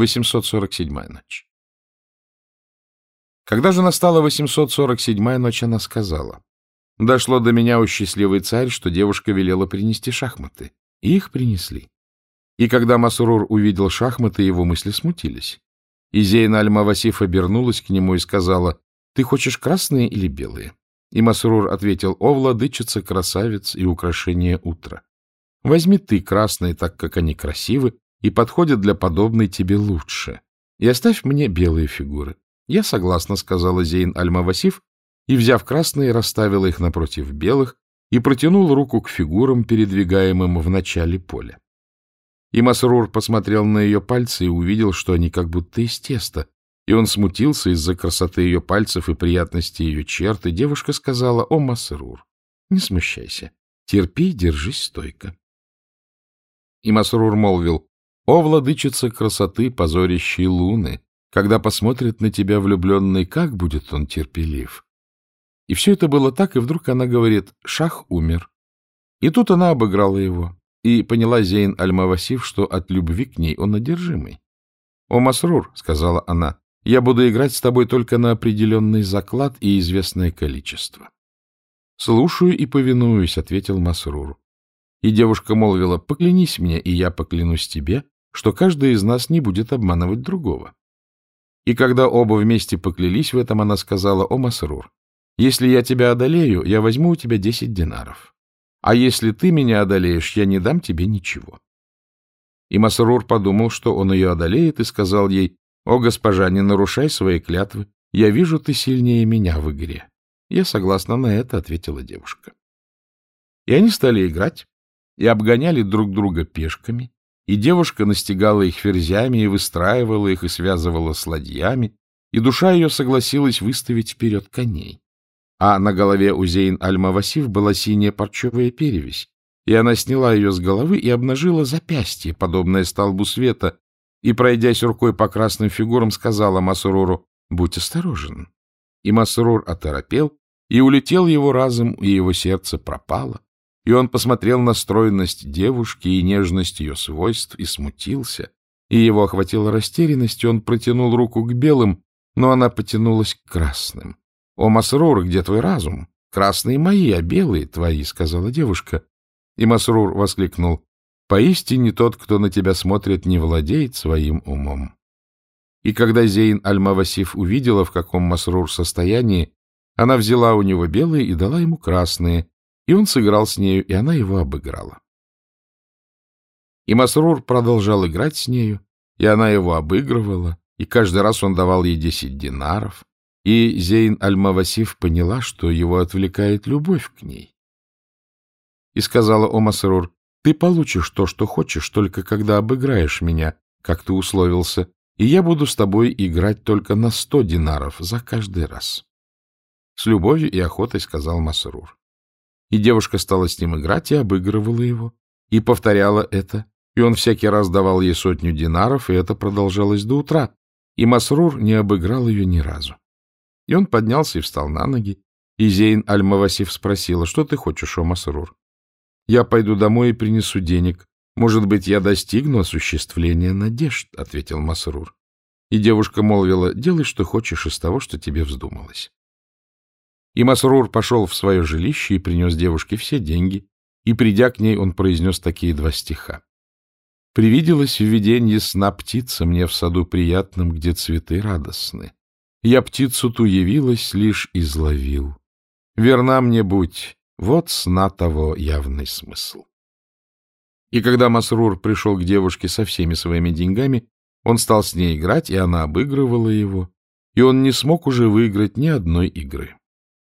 847 ночь. Когда же настала 847 ночь, она сказала, «Дошло до меня, у счастливый царь, что девушка велела принести шахматы, и их принесли. И когда Масрур увидел шахматы, его мысли смутились. И Зейн Аль-Мавасиф обернулась к нему и сказала, «Ты хочешь красные или белые?» И Масрур ответил, «О, владычица, красавец и украшение утра! Возьми ты красные, так как они красивы и подходят для подобной тебе лучше, и оставь мне белые фигуры». Я согласна, — сказала Зейн Аль-Мавасиф, и, взяв красные, расставила их напротив белых и протянул руку к фигурам, передвигаемым в начале поля. И Масрур посмотрел на ее пальцы и увидел, что они как будто из теста, и он смутился из-за красоты ее пальцев и приятности ее черт, и девушка сказала, «О, Масрур, не смущайся, терпи, держись стойко». И Масрур молвил, «О, владычица красоты, позорящей луны, когда посмотрит на тебя влюбленный, как будет он терпелив?» И все это было так, и вдруг она говорит, «Шах умер». И тут она обыграла его, и поняла Зейн Аль-Мавасиф, что от любви к ней он одержимый. — О, Масрур, — сказала она, — я буду играть с тобой только на определенный заклад и известное количество. — Слушаю и повинуюсь, — ответил Масрур. И девушка молвила, — поклянись мне, и я поклянусь тебе, что каждый из нас не будет обманывать другого. И когда оба вместе поклялись в этом, она сказала, — О, Масрур, если я тебя одолею, я возьму у тебя десять динаров. А если ты меня одолеешь, я не дам тебе ничего. И Масрур подумал, что он ее одолеет, и сказал ей, «О, госпожа, не нарушай свои клятвы. Я вижу, ты сильнее меня в игре». Я согласна на это, — ответила девушка. И они стали играть, и обгоняли друг друга пешками, и девушка настигала их ферзями, и выстраивала их, и связывала с ладьями, и душа ее согласилась выставить вперед коней а на голове у Зейн Аль-Мавасиф была синяя парчевая перевесь, и она сняла ее с головы и обнажила запястье, подобное столбу света, и, пройдясь рукой по красным фигурам, сказала Масруру «Будь осторожен». И Масрур оторопел, и улетел его разум, и его сердце пропало, и он посмотрел на стройность девушки и нежность ее свойств и смутился, и его охватила растерянность, и он протянул руку к белым, но она потянулась к красным. «О, Масрур, где твой разум? Красные мои, а белые твои», — сказала девушка. И Масрур воскликнул, «Поистине тот, кто на тебя смотрит, не владеет своим умом». И когда Зейн Аль-Мавасиф увидела, в каком Масрур состоянии, она взяла у него белые и дала ему красные, и он сыграл с нею, и она его обыграла. И Масрур продолжал играть с нею, и она его обыгрывала, и каждый раз он давал ей десять динаров, и Зейн Аль-Мавасиф поняла, что его отвлекает любовь к ней. И сказала О Масрур, ты получишь то, что хочешь, только когда обыграешь меня, как ты условился, и я буду с тобой играть только на сто динаров за каждый раз. С любовью и охотой сказал Масрур. И девушка стала с ним играть и обыгрывала его, и повторяла это, и он всякий раз давал ей сотню динаров, и это продолжалось до утра, и Масрур не обыграл ее ни разу. И он поднялся и встал на ноги. И Зейн Аль-Мавасиф спросила, что ты хочешь, о Масрур? Я пойду домой и принесу денег. Может быть, я достигну осуществления надежд, — ответил Масрур. И девушка молвила, делай, что хочешь из того, что тебе вздумалось. И Масрур пошел в свое жилище и принес девушке все деньги, и, придя к ней, он произнес такие два стиха. «Привиделось в виденье сна птица мне в саду приятном, где цветы радостны. Я птицу ту явилась, лишь изловил. Верна мне будь, вот сна того явный смысл. И когда Масрур пришел к девушке со всеми своими деньгами, он стал с ней играть, и она обыгрывала его, и он не смог уже выиграть ни одной игры.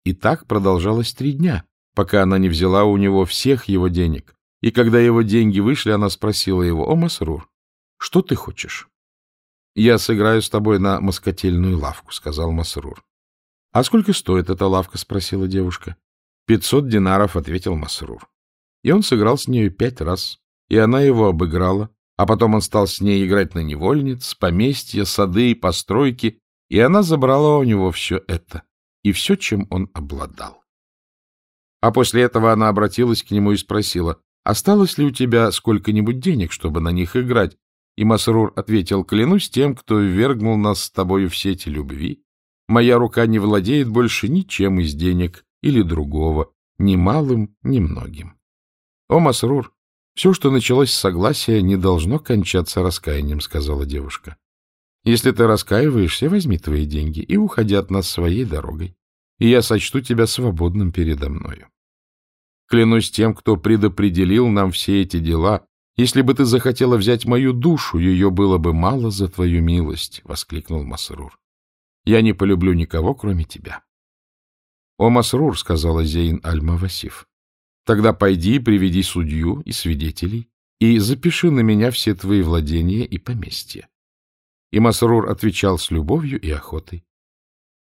И так продолжалось три дня, пока она не взяла у него всех его денег. И когда его деньги вышли, она спросила его, «О, Масрур, что ты хочешь?» — Я сыграю с тобой на москотельную лавку, — сказал Масрур. — А сколько стоит эта лавка? — спросила девушка. — Пятьсот динаров, — ответил Масрур. И он сыграл с нею пять раз, и она его обыграла, а потом он стал с ней играть на невольниц, поместья, сады и постройки, и она забрала у него все это и все, чем он обладал. А после этого она обратилась к нему и спросила, осталось ли у тебя сколько-нибудь денег, чтобы на них играть, И Масрур ответил, клянусь тем, кто ввергнул нас с тобою в сети любви. Моя рука не владеет больше ничем из денег или другого, ни малым, ни многим. О, Масрур, все, что началось с согласия, не должно кончаться раскаянием, сказала девушка. Если ты раскаиваешься, возьми твои деньги и уходи от нас своей дорогой, и я сочту тебя свободным передо мною. Клянусь тем, кто предопределил нам все эти дела, если бы ты захотела взять мою душу, ее было бы мало за твою милость, — воскликнул Масрур. Я не полюблю никого, кроме тебя. — О, Масрур, — сказала Зейн Аль-Мавасиф, — тогда пойди, приведи судью и свидетелей и запиши на меня все твои владения и поместья. И Масрур отвечал с любовью и охотой.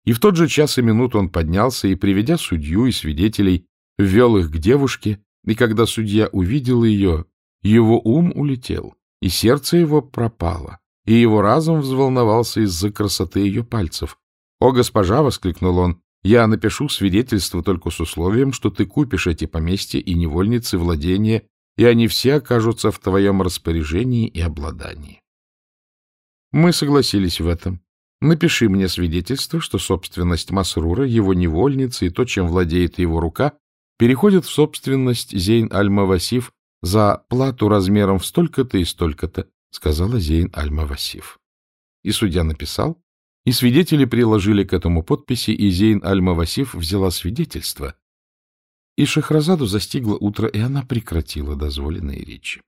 И в тот же час и минут он поднялся и, приведя судью и свидетелей, ввел их к девушке, и когда судья увидел ее, его ум улетел, и сердце его пропало, и его разум взволновался из-за красоты ее пальцев. «О, госпожа!» — воскликнул он. «Я напишу свидетельство только с условием, что ты купишь эти поместья и невольницы владения, и они все окажутся в твоем распоряжении и обладании». Мы согласились в этом. Напиши мне свидетельство, что собственность Масрура, его невольницы и то, чем владеет его рука, переходит в собственность Зейн Аль-Мавасиф за плату размером в столько-то и столько-то, сказала Зейн Аль-Мавасиф. И судья написал, и свидетели приложили к этому подписи, и Зейн Аль-Мавасиф взяла свидетельство. И Шахразаду застигло утро, и она прекратила дозволенные речи.